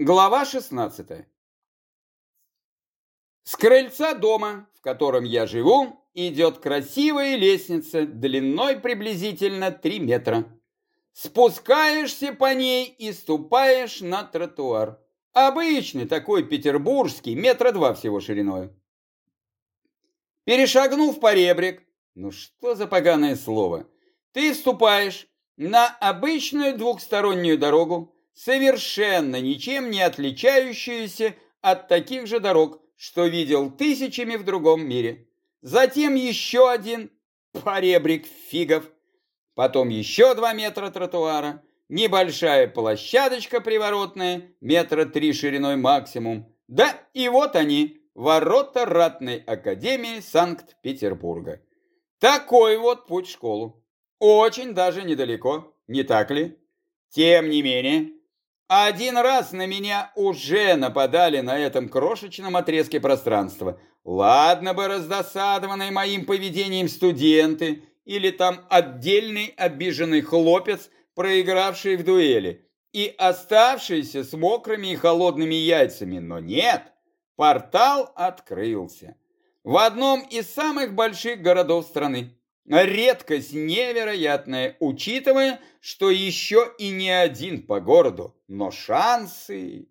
Глава 16. С крыльца дома, в котором я живу, идет красивая лестница длиной приблизительно 3 метра. Спускаешься по ней и ступаешь на тротуар. Обычный такой петербургский, метра два всего шириной. Перешагнув поребрик, ну что за поганое слово, ты вступаешь на обычную двухстороннюю дорогу, совершенно ничем не отличающуюся от таких же дорог, что видел тысячами в другом мире. Затем еще один поребрик фигов, потом еще два метра тротуара, небольшая площадочка приворотная, метра три шириной максимум. Да, и вот они, ворота ратной академии Санкт-Петербурга. Такой вот путь в школу. Очень даже недалеко, не так ли? Тем не менее, один раз на меня уже нападали на этом крошечном отрезке пространства. Ладно бы раздосадованные моим поведением студенты или там отдельный обиженный хлопец, проигравший в дуэли, и оставшийся с мокрыми и холодными яйцами, но нет, портал открылся. В одном из самых больших городов страны. Редкость невероятная, учитывая, что еще и не один по городу, но шансы...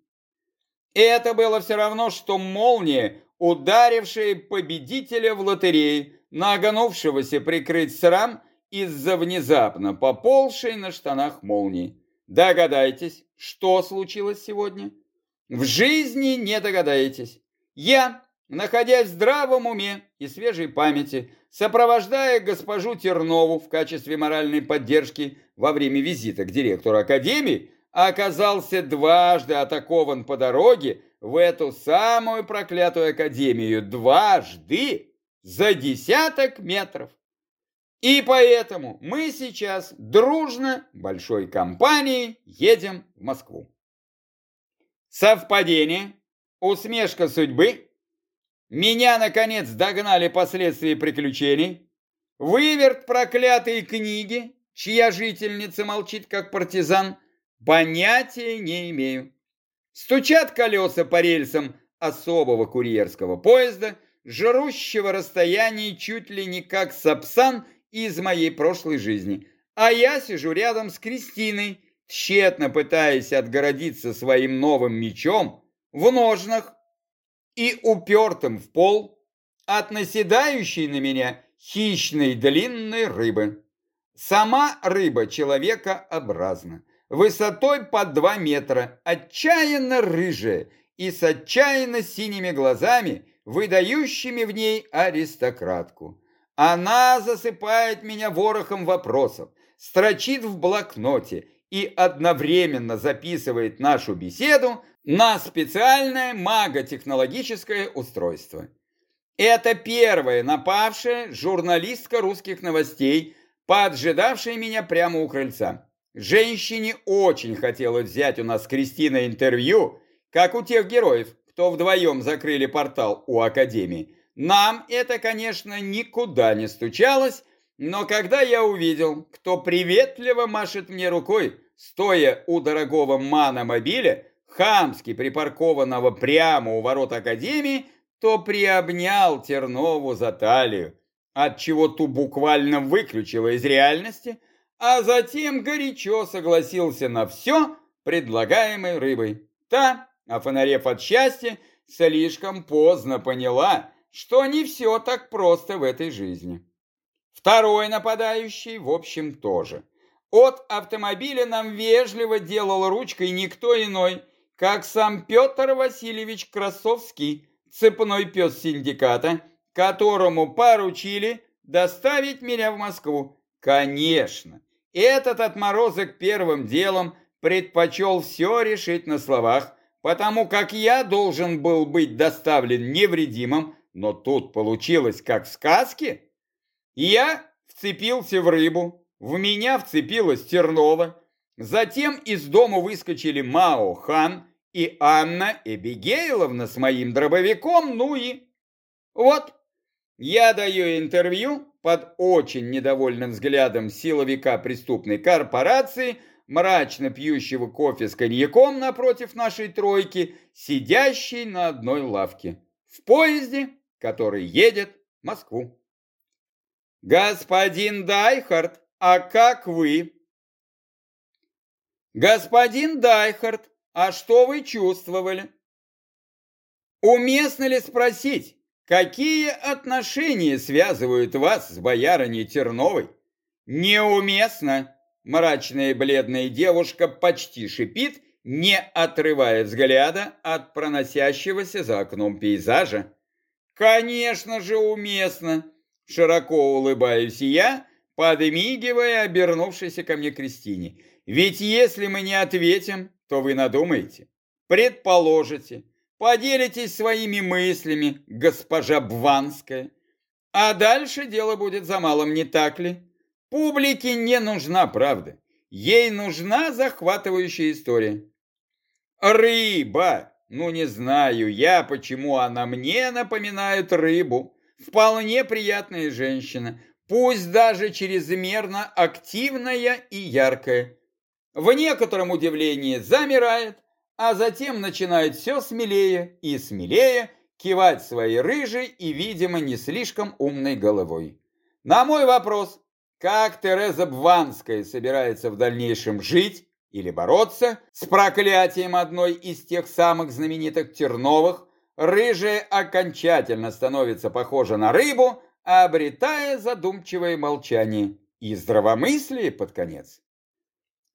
Это было все равно, что молния, ударившая победителя в лотерее, нагнувшегося прикрыть срам из-за внезапно поползшей на штанах молнии. Догадайтесь, что случилось сегодня? В жизни не догадаетесь. Я, находясь в здравом уме и свежей памяти, сопровождая госпожу Тернову в качестве моральной поддержки во время визита к директору академии, оказался дважды атакован по дороге в эту самую проклятую академию. Дважды за десяток метров. И поэтому мы сейчас дружно, большой компанией, едем в Москву. Совпадение, усмешка судьбы – меня, наконец, догнали последствия приключений. Выверт проклятой книги, чья жительница молчит, как партизан, понятия не имею. Стучат колеса по рельсам особого курьерского поезда, жрущего расстояние чуть ли не как сапсан из моей прошлой жизни. А я сижу рядом с Кристиной, тщетно пытаясь отгородиться своим новым мечом в ножнах, и упертым в пол от наседающей на меня хищной длинной рыбы. Сама рыба человекообразна, высотой по два метра, отчаянно рыжая и с отчаянно синими глазами, выдающими в ней аристократку. Она засыпает меня ворохом вопросов, строчит в блокноте и одновременно записывает нашу беседу на специальное маготехнологическое устройство. Это первая напавшая журналистка русских новостей, поджидавшая меня прямо у крыльца. Женщине очень хотелось взять у нас с Кристиной интервью, как у тех героев, кто вдвоем закрыли портал у Академии. Нам это, конечно, никуда не стучалось, но когда я увидел, кто приветливо машет мне рукой, стоя у дорогого мана-мобиля, хамски припаркованного прямо у ворот Академии, то приобнял Тернову за талию, отчего ту буквально выключила из реальности, а затем горячо согласился на все, предлагаемой рыбой. Та, офонарев от счастья, слишком поздно поняла, что не все так просто в этой жизни. Второй нападающий, в общем, тоже. От автомобиля нам вежливо делал ручкой никто иной, как сам Петр Васильевич Красовский, цепной пес синдиката, которому поручили доставить меня в Москву. Конечно, этот отморозок первым делом предпочел все решить на словах, потому как я должен был быть доставлен невредимым, но тут получилось как в сказке. Я вцепился в рыбу, в меня вцепилась Тернова, Затем из дома выскочили Мао Хан и Анна Эбигейловна с моим дробовиком, ну и... Вот, я даю интервью под очень недовольным взглядом силовика преступной корпорации, мрачно пьющего кофе с коньяком напротив нашей тройки, сидящей на одной лавке. В поезде, который едет в Москву. Господин Дайхард, а как вы? Господин Дайхард, а что вы чувствовали? Уместно ли спросить, какие отношения связывают вас с боярыней Терновой? Неуместно. Мрачная бледная девушка почти шипит, не отрывая взгляда от проносящегося за окном пейзажа. Конечно же уместно. Широко улыбаюсь я, подмигивая обернувшейся ко мне Кристине. Ведь если мы не ответим, то вы надумаете, предположите, поделитесь своими мыслями, госпожа Бванская. А дальше дело будет за малым, не так ли? Публике не нужна правда. Ей нужна захватывающая история. Рыба! Ну не знаю я, почему она мне напоминает рыбу. Вполне приятная женщина, пусть даже чрезмерно активная и яркая. В некотором удивлении замирает, а затем начинает все смелее и смелее кивать своей рыжей и, видимо, не слишком умной головой. На мой вопрос, как Тереза Бванская собирается в дальнейшем жить или бороться с проклятием одной из тех самых знаменитых Терновых, рыжая окончательно становится похожа на рыбу, обретая задумчивое молчание и здравомыслие под конец.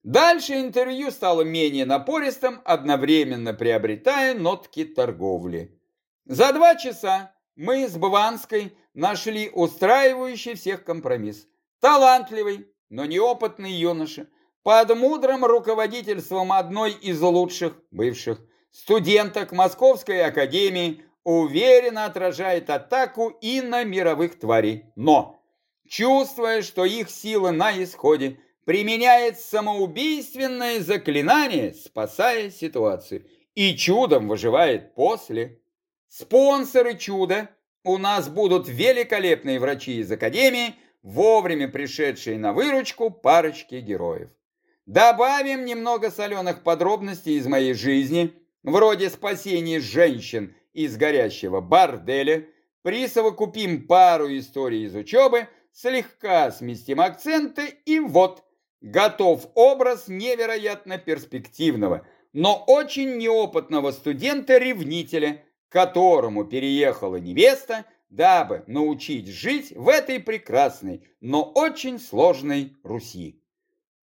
Дальше интервью стало менее напористым, одновременно приобретая нотки торговли. За два часа мы с Бванской нашли устраивающий всех компромисс. Талантливый, но неопытный юноша, под мудрым руководительством одной из лучших бывших студенток Московской академии, уверенно отражает атаку и на мировых тварей. Но, чувствуя, что их сила на исходе, применяет самоубийственное заклинание, спасая ситуацию, и чудом выживает после. Спонсоры чуда у нас будут великолепные врачи из Академии, вовремя пришедшие на выручку парочки героев. Добавим немного соленых подробностей из моей жизни, вроде спасения женщин из горящего борделя, присовокупим пару историй из учебы, слегка сместим акценты и вот, готов образ невероятно перспективного, но очень неопытного студента-ревнителя, которому переехала невеста, дабы научить жить в этой прекрасной, но очень сложной Руси.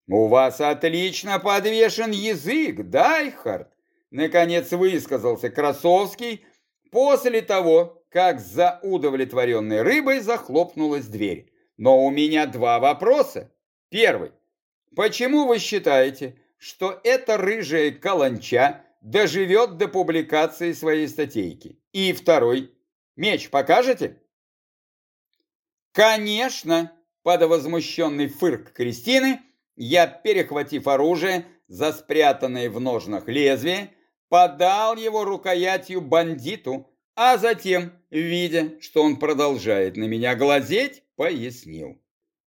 «У вас отлично подвешен язык, Дайхард!» Наконец высказался Красовский после того, как за удовлетворенной рыжей захлопнулась дверь. Но у меня два вопроса. Первый. Почему вы считаете, что эта рыжая каланча доживет до публикации своей статейки? И второй. Меч покажете? Конечно, под возмущенный фырк Кристины, я, перехватив оружие, за спрятанное в ножнах лезвие, подал его рукоятью бандиту, а затем, видя, что он продолжает на меня глазеть, пояснил.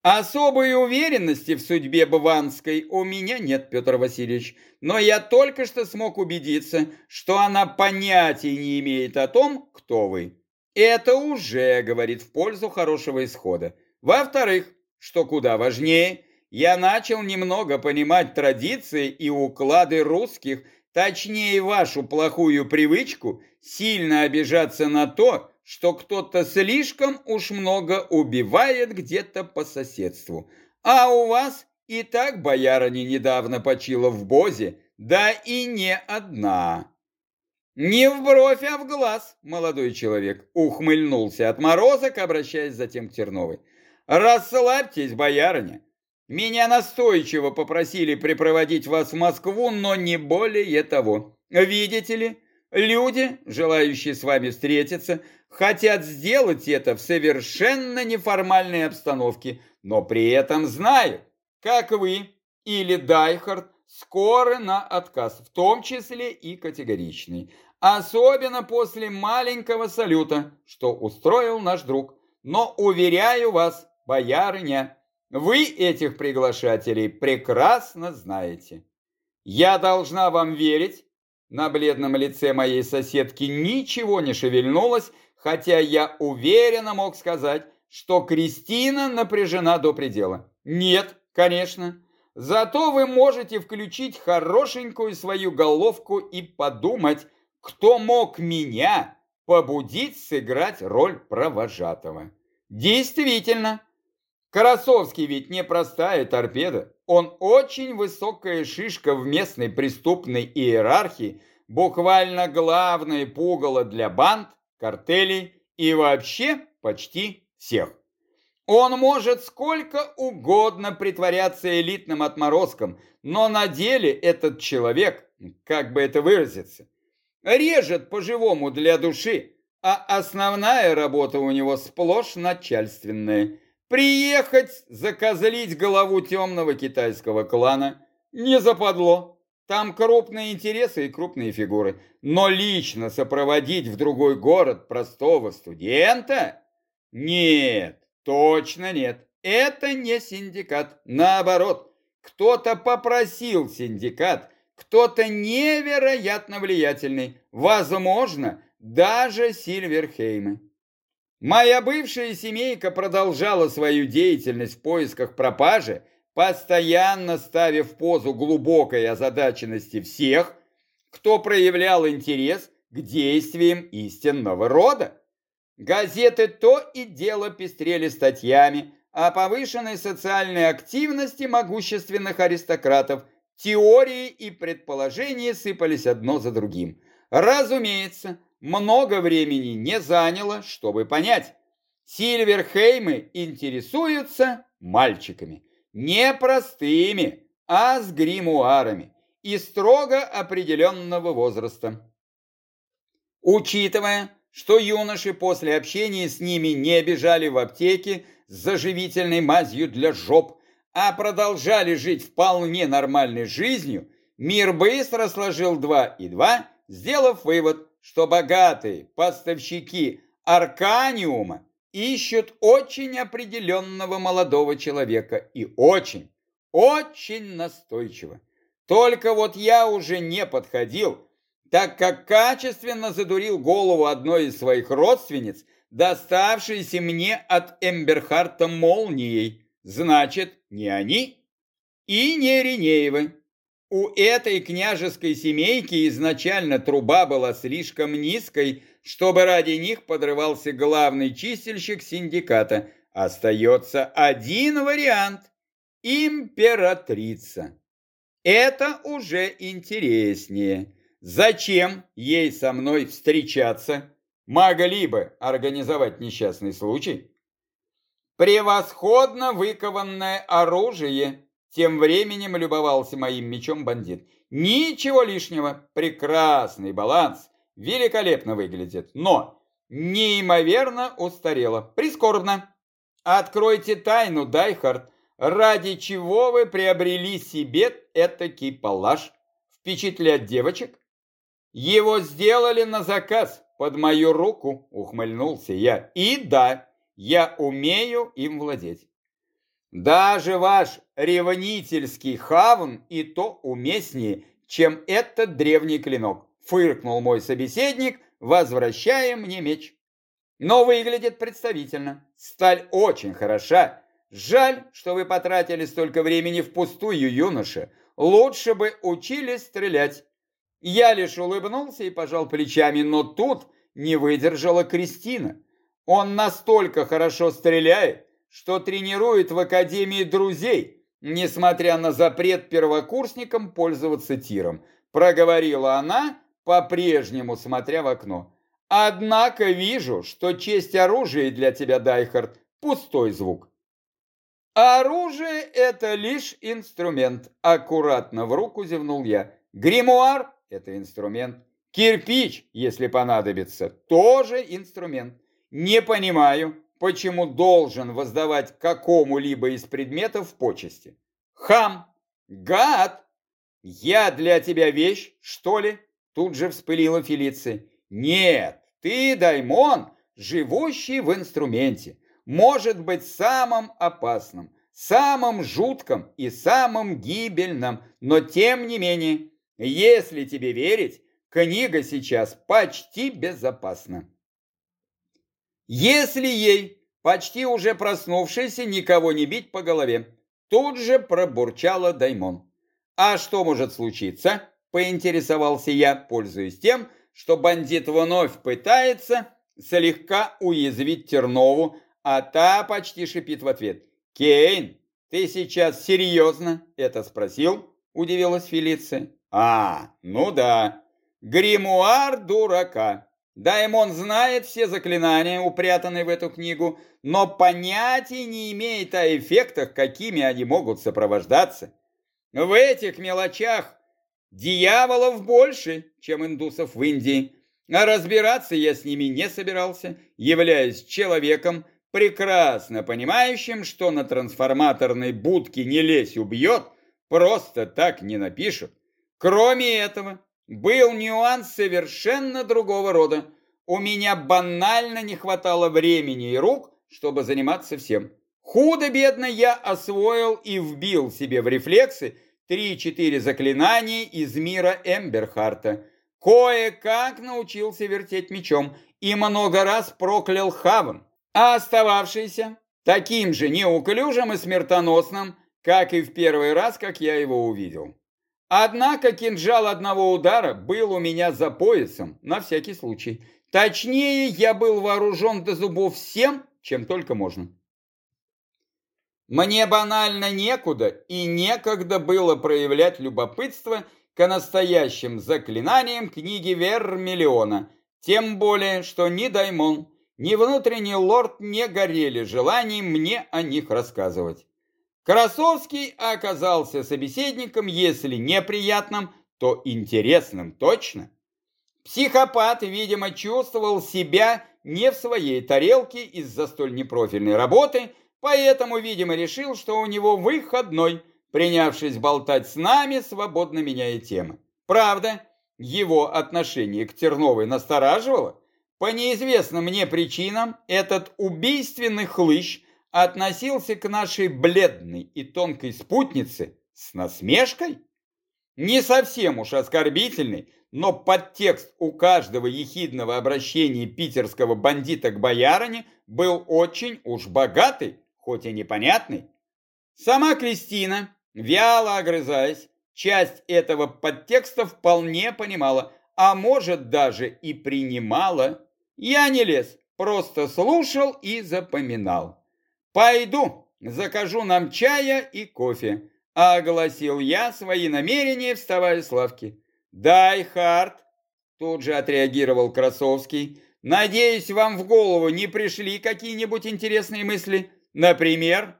Особой уверенности в судьбе Бванской у меня нет, Петр Васильевич, но я только что смог убедиться, что она понятия не имеет о том, кто вы. Это уже говорит в пользу хорошего исхода. Во-вторых, что куда важнее, я начал немного понимать традиции и уклады русских, точнее вашу плохую привычку сильно обижаться на то, что кто-то слишком уж много убивает где-то по соседству. А у вас и так боярыня недавно почила в Бозе, да и не одна. «Не в бровь, а в глаз, молодой человек!» Ухмыльнулся отморозок, обращаясь затем к Терновой. «Расслабьтесь, боярыня! Меня настойчиво попросили препроводить вас в Москву, но не более того. Видите ли, люди, желающие с вами встретиться, хотят сделать это в совершенно неформальной обстановке, но при этом знают, как вы или Дайхард, скоры на отказ, в том числе и категоричный. Особенно после маленького салюта, что устроил наш друг. Но, уверяю вас, боярыня, Вы этих приглашателей прекрасно знаете. Я должна вам верить. На бледном лице моей соседки ничего не шевельнулось, хотя я уверенно мог сказать, что Кристина напряжена до предела. Нет, конечно. Зато вы можете включить хорошенькую свою головку и подумать, кто мог меня побудить сыграть роль провожатого. Действительно, Карасовский ведь не простая торпеда. Он очень высокая шишка в местной преступной иерархии, буквально главное пугало для банд, картелей и вообще почти всех. Он может сколько угодно притворяться элитным отморозком, но на деле этот человек, как бы это выразиться, режет по-живому для души, а основная работа у него сплошь начальственная. Приехать, закозлить голову темного китайского клана не западло. Там крупные интересы и крупные фигуры. Но лично сопроводить в другой город простого студента? Нет, точно нет. Это не синдикат. Наоборот, кто-то попросил синдикат, кто-то невероятно влиятельный, возможно, даже Сильверхеймы. Моя бывшая семейка продолжала свою деятельность в поисках пропажи, постоянно ставя в позу глубокой озадаченности всех, кто проявлял интерес к действиям истинного рода. Газеты то и дело пестрели статьями о повышенной социальной активности могущественных аристократов – Теории и предположения сыпались одно за другим. Разумеется, много времени не заняло, чтобы понять. Сильверхеймы интересуются мальчиками. Не простыми, а с гримуарами и строго определенного возраста. Учитывая, что юноши после общения с ними не бежали в аптеки с заживительной мазью для жоп, а продолжали жить вполне нормальной жизнью, мир быстро сложил два и два, сделав вывод, что богатые поставщики арканиума ищут очень определенного молодого человека и очень, очень настойчиво. Только вот я уже не подходил, так как качественно задурил голову одной из своих родственниц, доставшейся мне от Эмберхарта молнией. Значит, не они и не Ринеевы. У этой княжеской семейки изначально труба была слишком низкой, чтобы ради них подрывался главный чистильщик синдиката. Остается один вариант – императрица. Это уже интереснее. Зачем ей со мной встречаться? Могли бы организовать несчастный случай. Превосходно выкованное оружие. Тем временем любовался моим мечом бандит. Ничего лишнего. Прекрасный баланс. Великолепно выглядит. Но неимоверно устарело. Прискорбно. Откройте тайну, Дайхард. Ради чего вы приобрели себе этакий палаш? Впечатлять девочек? Его сделали на заказ под мою руку, ухмыльнулся я. И да, я умею им владеть. Даже ваш ревнительский хавн и то уместнее, чем этот древний клинок, фыркнул мой собеседник, возвращая мне меч. Но выглядит представительно. Сталь очень хороша. Жаль, что вы потратили столько времени впустую, юноша. Лучше бы учились стрелять. Я лишь улыбнулся и пожал плечами, но тут не выдержала Кристина. Он настолько хорошо стреляет, что тренирует в Академии друзей, несмотря на запрет первокурсникам пользоваться тиром. Проговорила она, по-прежнему смотря в окно. Однако вижу, что честь оружия для тебя, Дайхард, пустой звук. Оружие – это лишь инструмент. Аккуратно в руку зевнул я. Гримуар – это инструмент. Кирпич, если понадобится, тоже инструмент. Не понимаю, почему должен воздавать какому-либо из предметов почести. Хам! Гад! Я для тебя вещь, что ли? Тут же вспылила Фелиция. Нет, ты, Даймон, живущий в инструменте, может быть самым опасным, самом жутком и самом гибельном, но тем не менее, если тебе верить, книга сейчас почти безопасна. Если ей, почти уже проснувшейся, никого не бить по голове, тут же пробурчала Даймон. А что может случиться? Поинтересовался я, пользуясь тем, что бандит вновь пытается слегка уязвить Тернову, а та почти шипит в ответ. «Кейн, ты сейчас серьезно это спросил?» – удивилась Фелиция. «А, ну да. Гримуар дурака. Даймон знает все заклинания, упрятанные в эту книгу, но понятия не имеет о эффектах, какими они могут сопровождаться. В этих мелочах дьяволов больше, чем индусов в Индии, а разбираться я с ними не собирался, являясь человеком, прекрасно понимающим, что на трансформаторной будке «не лезь, убьет» просто так не напишут. Кроме этого, был нюанс совершенно другого рода. У меня банально не хватало времени и рук, чтобы заниматься всем. Худо-бедно я освоил и вбил себе в рефлексы 3-4 заклинания из мира Эмберхарта. Кое-как научился вертеть мечом и много раз проклял Хаван, а остававшийся таким же неуклюжим и смертоносным, как и в первый раз, как я его увидел. Однако кинжал одного удара был у меня за поясом, на всякий случай. Точнее, я был вооружен до зубов всем, чем только можно. Мне банально некуда и некогда было проявлять любопытство к настоящим заклинаниям книги Вермиллиона, тем более, что ни Даймон, ни внутренний лорд не горели желанием мне о них рассказывать. Красовский оказался собеседником, если неприятным, то интересным точно. Психопат, видимо, чувствовал себя не в своей тарелке из-за столь непрофильной работы, поэтому, видимо, решил, что у него выходной, принявшись болтать с нами, свободно меняя темы. Правда, его отношение к Терновой настораживало. По неизвестным мне причинам этот убийственный хлыщ – относился к нашей бледной и тонкой спутнице с насмешкой? Не совсем уж оскорбительный, но подтекст у каждого ехидного обращения питерского бандита к боярине был очень уж богатый, хоть и непонятный. Сама Кристина, вяло огрызаясь, часть этого подтекста вполне понимала, а может даже и принимала. Я не лез, просто слушал и запоминал. «Пойду, закажу нам чая и кофе», — огласил я свои намерения, вставая с лавки. «Дай, Харт», — тут же отреагировал Красовский. «Надеюсь, вам в голову не пришли какие-нибудь интересные мысли? Например?»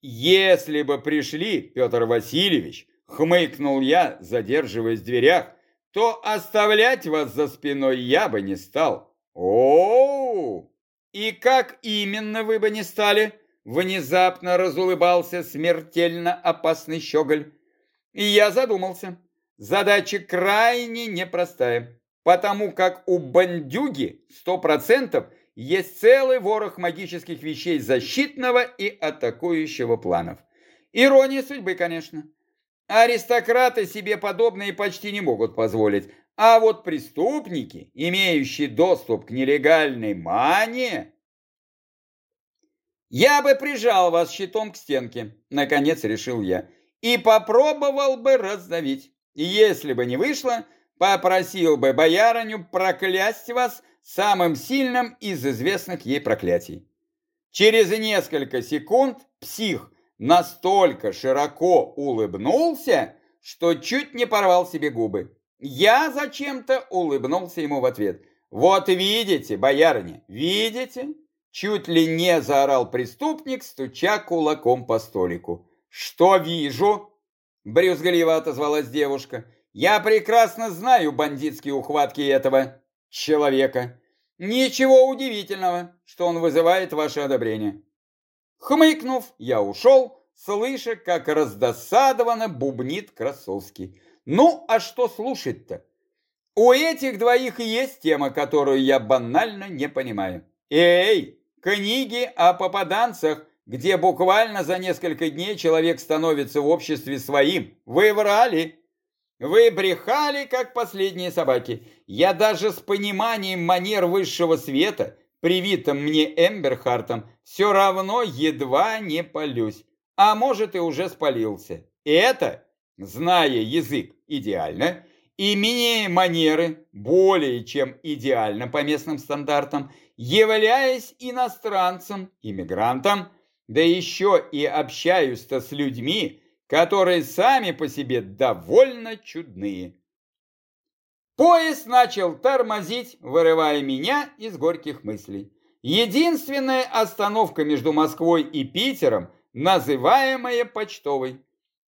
«Если бы пришли, Петр Васильевич», — хмыкнул я, задерживаясь в дверях, то оставлять вас за спиной я бы не стал. О, -о, -о «И как именно вы бы не стали?» Внезапно разулыбался смертельно опасный щеголь. И я задумался. Задача крайне непростая, потому как у бандюги сто процентов есть целый ворох магических вещей защитного и атакующего планов. Ирония судьбы, конечно. Аристократы себе подобные почти не могут позволить, а вот преступники, имеющие доступ к нелегальной мане... Я бы прижал вас щитом к стенке, наконец решил я, и попробовал бы раздавить. Если бы не вышло, попросил бы боярыню проклясть вас самым сильным из известных ей проклятий. Через несколько секунд псих настолько широко улыбнулся, что чуть не порвал себе губы. Я зачем-то улыбнулся ему в ответ. «Вот видите, боярыня, видите?» Чуть ли не заорал преступник, стуча кулаком по столику. «Что вижу?» Брюзгливо отозвалась девушка. «Я прекрасно знаю бандитские ухватки этого человека. Ничего удивительного, что он вызывает ваше одобрение». Хмыкнув, я ушел, слыша, как раздосадованно бубнит Красовский. Ну, а что слушать-то? У этих двоих есть тема, которую я банально не понимаю. Эй, книги о попаданцах где буквально за несколько дней человек становится в обществе своим. Вы врали. Вы брехали, как последние собаки. Я даже с пониманием манер высшего света, привитым мне Эмберхартом, все равно едва не полюсь. А может и уже спалился. Это, зная язык идеально, имея манеры более чем идеально по местным стандартам, являясь иностранцем, иммигрантом, да еще и общаюсь-то с людьми, которые сами по себе довольно чудные. Поезд начал тормозить, вырывая меня из горьких мыслей. Единственная остановка между Москвой и Питером, называемая почтовой.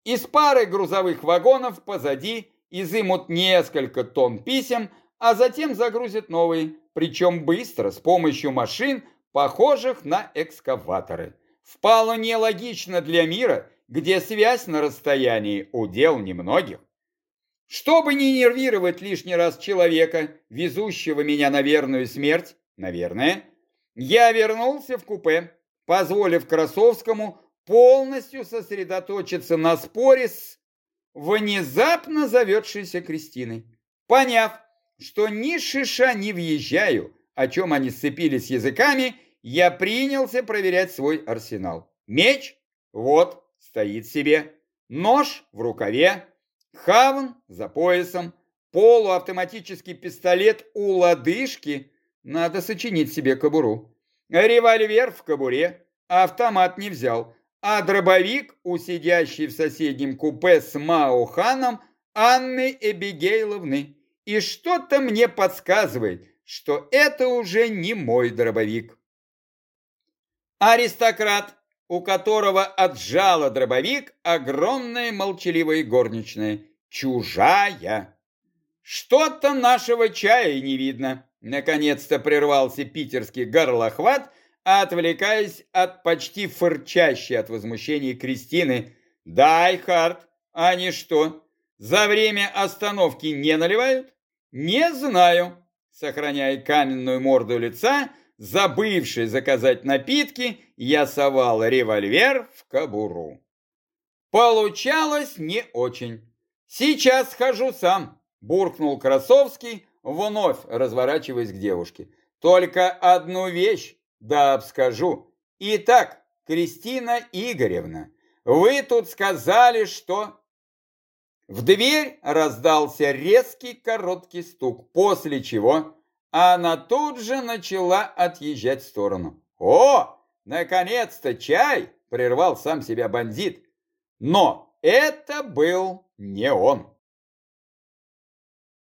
Из пары грузовых вагонов позади изымут несколько тонн писем, а затем загрузят новые, причем быстро, с помощью машин, похожих на экскаваторы. Вполне логично для мира, где связь на расстоянии удел немногих. Чтобы не нервировать лишний раз человека, везущего меня на верную смерть, наверное, я вернулся в купе, позволив Красовскому полностью сосредоточиться на споре с внезапно заведшейся Кристиной. Поняв, что ни шиша не въезжаю, о чем они сцепились языками, я принялся проверять свой арсенал. Меч, вот, стоит себе. Нож в рукаве, хавн за поясом, полуавтоматический пистолет у лодыжки, надо сочинить себе кобуру. Револьвер в кобуре, автомат не взял, а дробовик у сидящей в соседнем купе с Мауханом Анны Эбигейловны. И что-то мне подсказывает, что это уже не мой дробовик. Аристократ, у которого отжала дробовик огромная молчаливая горничная, чужая. Что-то нашего чая не видно. Наконец-то прервался питерский горлохват, отвлекаясь от почти фырчащей от возмущения Кристины. «Дай, Харт, они что, за время остановки не наливают?» «Не знаю», сохраняя каменную морду лица, забывший заказать напитки, я совал револьвер в кобуру. Получалось не очень. «Сейчас схожу сам», – буркнул Красовский, вновь разворачиваясь к девушке. «Только одну вещь да обскажу. Итак, Кристина Игоревна, вы тут сказали, что... В дверь раздался резкий короткий стук, после чего она тут же начала отъезжать в сторону. «О, наконец-то чай!» – прервал сам себя бандит. Но это был не он.